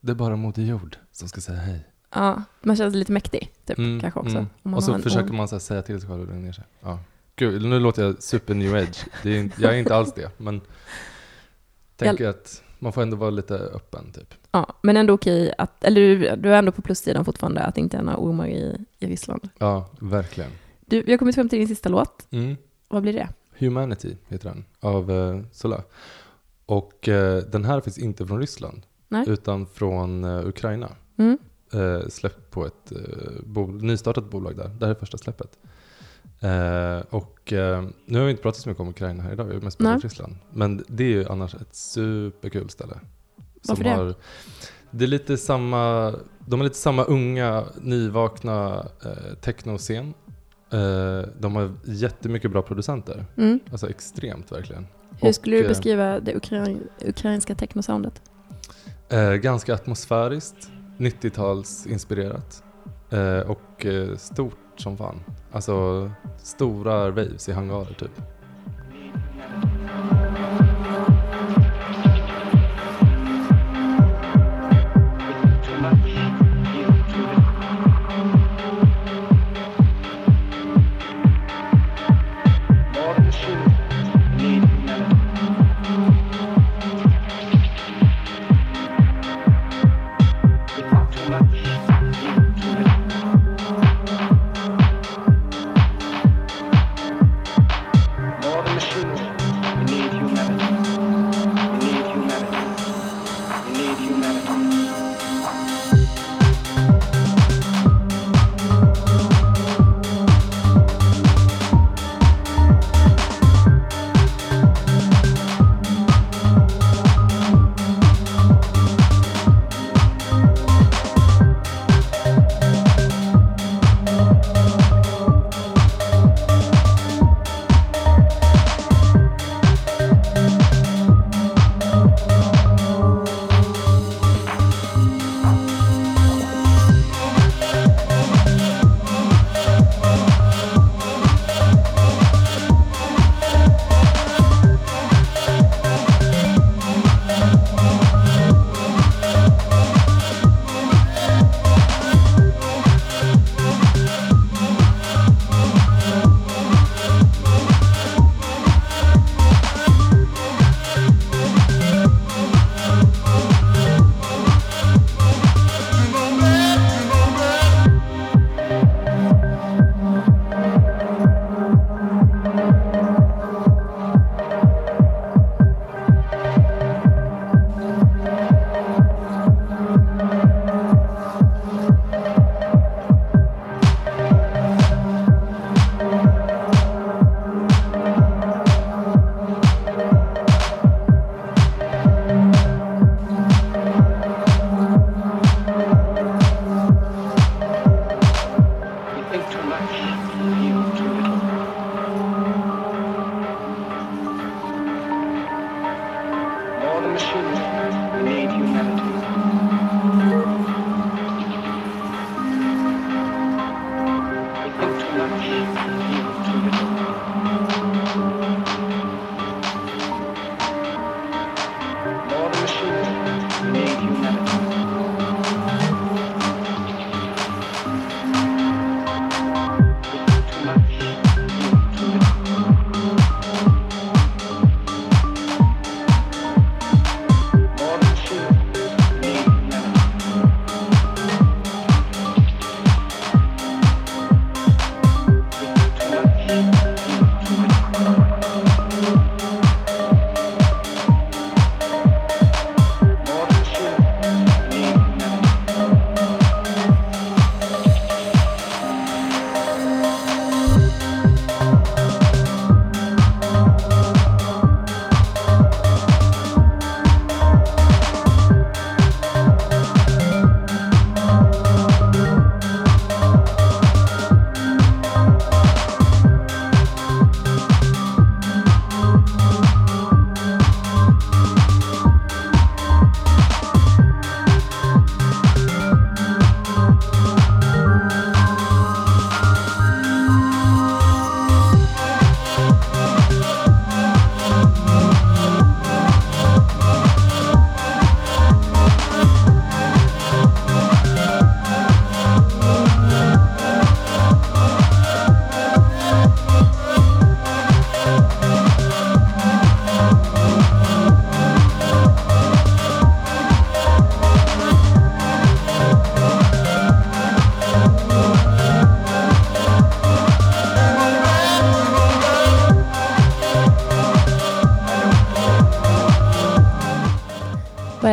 Speaker 2: det är bara Moder Jord som ska säga hej.
Speaker 1: Ja, man känner sig lite mäktig, typ,
Speaker 2: Mm,
Speaker 1: kanske också.
Speaker 2: mm. Och så
Speaker 1: en
Speaker 2: försöker man så här, säga till sig själv och lugna ner sig. Ja. Gud, nu låter jag super new age. Det är, jag är inte alls det, men tänker att man får ändå vara lite öppen typ.
Speaker 1: Ja, men ändå okej att, eller du, du är ändå på plussidan fortfarande att det inte är några ormar i, i Ryssland.
Speaker 2: Ja, verkligen.
Speaker 1: Du, vi har kommit fram till din sista låt.
Speaker 2: Mm.
Speaker 1: Vad blir det?
Speaker 2: Humanity heter den, av uh, Sola. Och eh, den här finns inte från Ryssland,
Speaker 1: Nej.
Speaker 2: utan från eh, Ukraina.
Speaker 1: Mm.
Speaker 2: Uh, släppt på ett uh, bol- nystartat bolag där. Det här är första släppet. Eh, och eh, nu har vi inte pratat så mycket om Ukraina här idag, vi har mest pratat om Ryssland. Men det är ju annars ett superkul ställe.
Speaker 1: Varför det?
Speaker 2: Har, det är lite samma, de har lite samma unga, nyvakna eh, technoscen. Eh, de har jättemycket bra producenter.
Speaker 1: Mm.
Speaker 2: Alltså extremt verkligen.
Speaker 1: Hur
Speaker 2: Och,
Speaker 1: skulle du
Speaker 2: eh,
Speaker 1: beskriva det ukrain, ukrainska technosoundet?
Speaker 2: Eh, ganska atmosfäriskt, 90-talsinspirerat eh, och eh, stort som fan. Alltså stora waves i hangarer typ.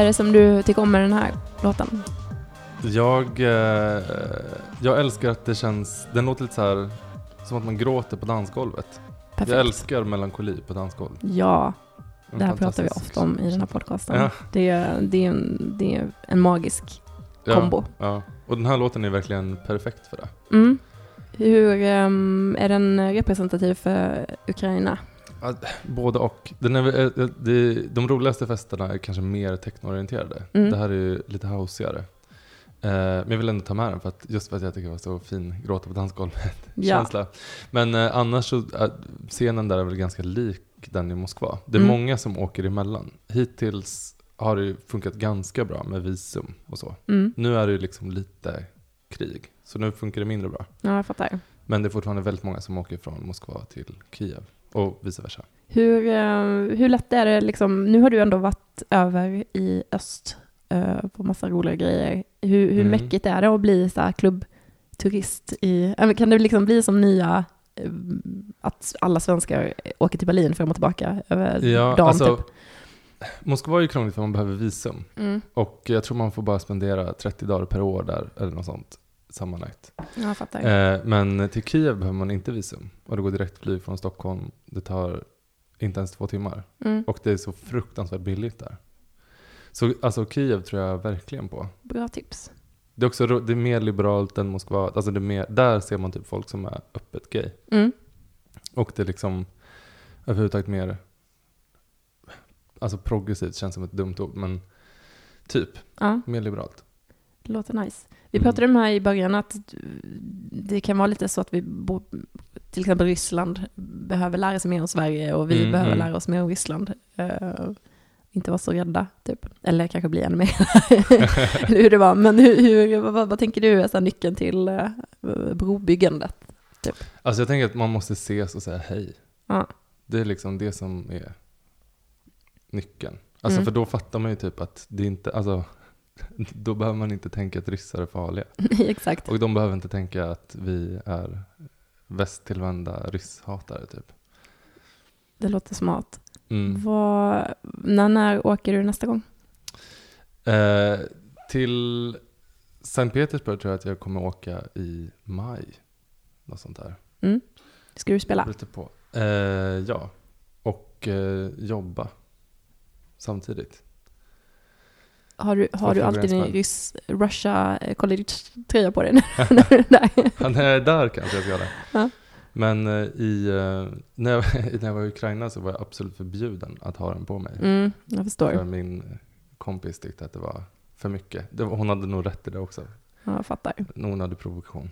Speaker 1: Är det som du tycker om med den här låten?
Speaker 2: Jag, eh, jag älskar att det känns, den låter lite så här som att man gråter på dansgolvet.
Speaker 1: Perfekt.
Speaker 2: Jag älskar melankoli på dansgolv.
Speaker 1: Ja,
Speaker 2: En
Speaker 1: det här pratar vi ofta om i den här podcasten.
Speaker 2: Ja.
Speaker 1: Det, är, det, är en, det är en magisk kombo.
Speaker 2: Ja, ja. Och den här låten är verkligen perfekt för det.
Speaker 1: Mm. Hur ehm, är den representativ för Ukraina?
Speaker 2: Ja, Både och. Den är, eh, det, de roligaste festerna är kanske mer technoorienterade.
Speaker 1: Mm.
Speaker 2: Det här är ju lite houseigare. Eh, men jag vill ändå ta med den för att, just för att jag tycker det var så fin gråta på dansgolvet
Speaker 1: Ja.
Speaker 2: Men eh, annars så, eh, scenen där är väl ganska lik den i Moskva. Det är
Speaker 1: Mm.
Speaker 2: många som åker emellan. Hittills har det ju funkat ganska bra med visum och så.
Speaker 1: Mm.
Speaker 2: Nu är det ju liksom lite krig, så nu funkar det mindre bra.
Speaker 1: Ja, jag fattar.
Speaker 2: Men det är fortfarande väldigt många som åker från Moskva till Kiev och vice versa.
Speaker 1: Hur, eh, hur lätt är det, liksom, nu har du ändå varit över i öst eh, på massa roliga grejer. Hur, hur
Speaker 2: Mm.
Speaker 1: mäckigt är det att bli så klubbturist i, men kan det liksom bli som nya, eh, att alla svenskar åker till Berlin fram och tillbaka över
Speaker 2: Ja,
Speaker 1: dagen
Speaker 2: alltså,
Speaker 1: typ?
Speaker 2: Moskva är ju krångligt för man behöver visum.
Speaker 1: Mm.
Speaker 2: Och jag tror man får bara spendera 30 dagar per år där, eller något sånt sammanlagt.
Speaker 1: Ja, jag fattar.
Speaker 2: Eh, men till Kiev behöver man inte visum. Och det går direkt flyg från Stockholm. Det tar inte ens två timmar.
Speaker 1: Mm.
Speaker 2: Och det är så fruktansvärt billigt där. Så alltså Kiev tror jag verkligen på.
Speaker 1: Bra tips.
Speaker 2: Det är också det är mer liberalt än Moskva. Alltså det är mer, där ser man typ folk som är öppet gay.
Speaker 1: Mm.
Speaker 2: Och det är liksom överhuvudtaget mer, alltså progressivt känns som ett dumt ord, men typ
Speaker 1: Ja,
Speaker 2: mer liberalt.
Speaker 1: låter nice. Vi pratade om här i början att det kan vara lite så att vi, till exempel Ryssland, behöver lära sig mer om Sverige och vi
Speaker 2: Mm,
Speaker 1: behöver
Speaker 2: mm.
Speaker 1: lära oss mer om Ryssland. Eh, inte vara så rädda, typ. Eller kanske bli ännu mer. Hur det var. Men hur, hur, vad, vad tänker du är så nyckeln till uh, brobyggandet?
Speaker 2: Alltså jag tänker att man måste ses och säga hej.
Speaker 1: Ja.
Speaker 2: Det är liksom det som är nyckeln. Alltså
Speaker 1: Mm.
Speaker 2: för då fattar man ju typ att det inte, alltså då behöver man inte tänka att ryssar är farliga.
Speaker 1: Exakt.
Speaker 2: Och de behöver inte tänka att vi är västtillvända rysshatare typ.
Speaker 1: Det låter smart.
Speaker 2: Mm.
Speaker 1: Vad, när, när åker du nästa gång?
Speaker 2: Eh, till Sankt Petersburg tror jag att jag kommer åka i maj. Något sånt där.
Speaker 1: Mm. Ska du spela?
Speaker 2: Lite på. Eh, ja, och eh, jobba samtidigt.
Speaker 1: Har du, har du alltid
Speaker 2: en
Speaker 1: din Russia eh, college-tröja på dig när
Speaker 2: jag är där kanske jag ska göra det.
Speaker 1: Ja.
Speaker 2: Men i, när, jag, när jag var i Ukraina så var jag absolut förbjuden att ha den på mig.
Speaker 1: Mm, jag
Speaker 2: För
Speaker 1: förstår.
Speaker 2: min kompis tyckte att det var för mycket. Det var, hon hade nog rätt i det också.
Speaker 1: Ja, jag fattar.
Speaker 2: Någon hade provokation.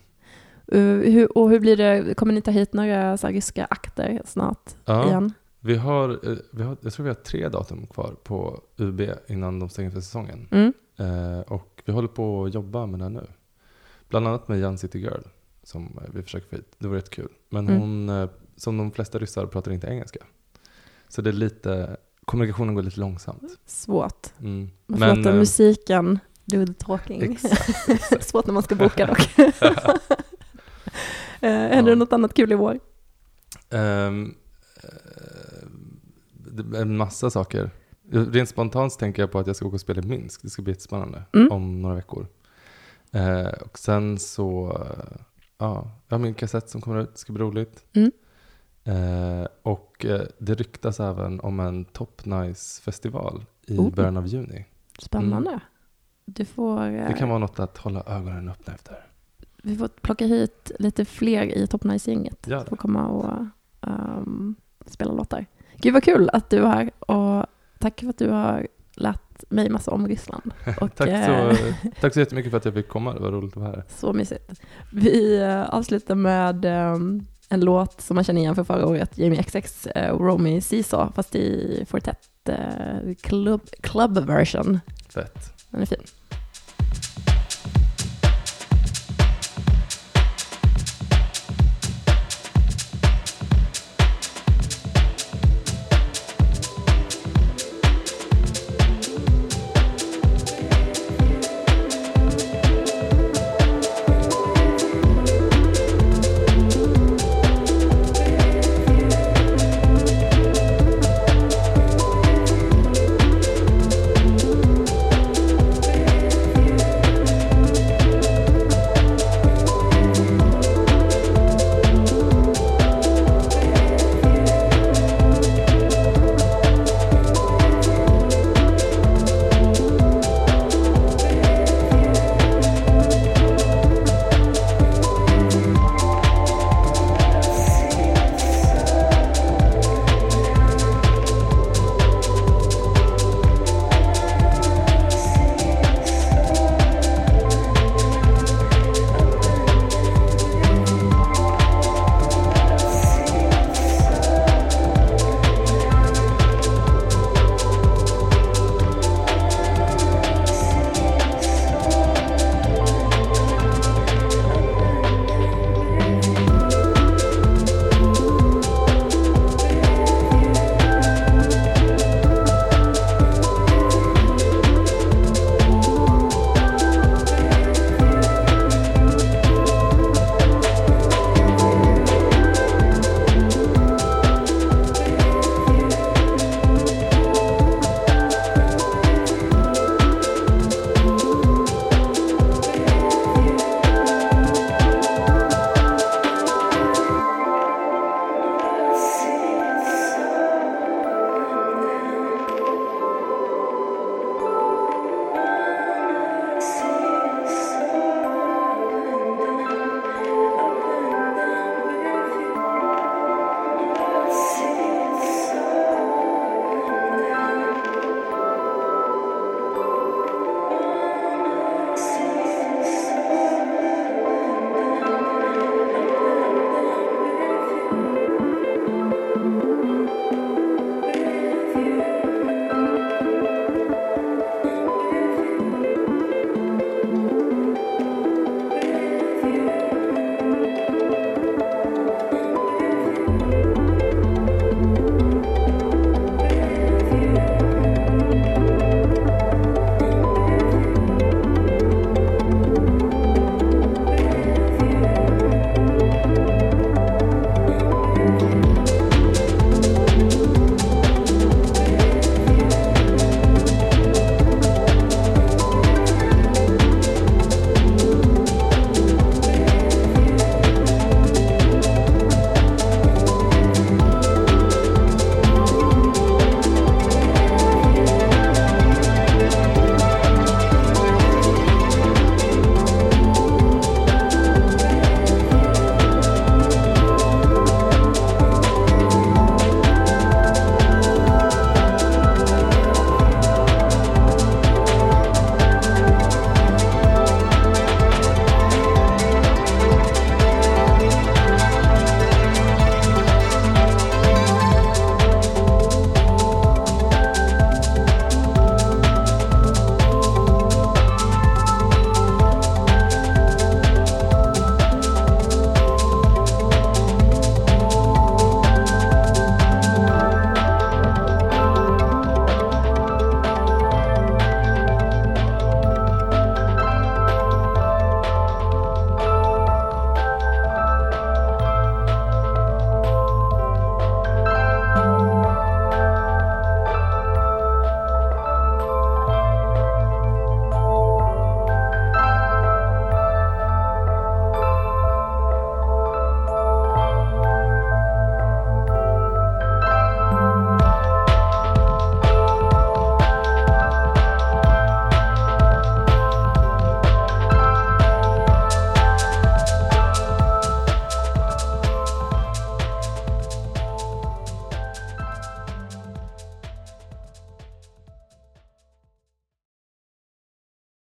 Speaker 1: Uh, hur, och hur blir det, kommer ni ta hit några så ryska akter snart
Speaker 2: Ja,
Speaker 1: igen?
Speaker 2: Vi har, eh, vi har, jag tror vi har tre datum kvar på UB innan de stänger för säsongen.
Speaker 1: Mm.
Speaker 2: Eh, och vi håller på att jobba med den nu. Bland annat med Young City Girl som eh, vi försöker få hit. Det vore jättekul. Men
Speaker 1: Mm.
Speaker 2: hon, eh, som de flesta ryssar, pratar inte engelska. Så det är lite, kommunikationen går lite långsamt.
Speaker 1: Svårt.
Speaker 2: Mm.
Speaker 1: Man får låta musiken do the talking.
Speaker 2: Exakt, exakt.
Speaker 1: Svårt när man ska boka dock. Händer det något annat kul i vår?
Speaker 2: Det är en massa saker. Rent spontant tänker jag på att jag ska åka och spela i Minsk. Det ska bli jättespännande
Speaker 1: Mm.
Speaker 2: om några veckor. Eh, och sen så, ja, jag har min kassett som kommer ut. Det ska bli roligt.
Speaker 1: Mm.
Speaker 2: Eh, och eh, det ryktas även om en Top Nice-festival i
Speaker 1: Oh.
Speaker 2: början av juni.
Speaker 1: Spännande. Du får, eh,
Speaker 2: Det kan vara något att hålla ögonen öppna efter.
Speaker 1: vi får plocka hit lite fler i Top Nice-gänget.
Speaker 2: Det.
Speaker 1: Får komma och ehm, spela låtar. Gud vad kul att du är här och tack för att du har lärt mig massa om Ryssland. Och,
Speaker 2: tack,
Speaker 1: eh,
Speaker 2: så, tack så jättemycket för att jag fick komma. Det var roligt att vara här.
Speaker 1: Så mysigt. Vi eh, avslutar med ehm, en låt som man känner igen från förra året, Jamie XX eh, och Romy Seesaw, fast i Fortet eh, club, club version.
Speaker 2: Fett.
Speaker 1: Den är fin.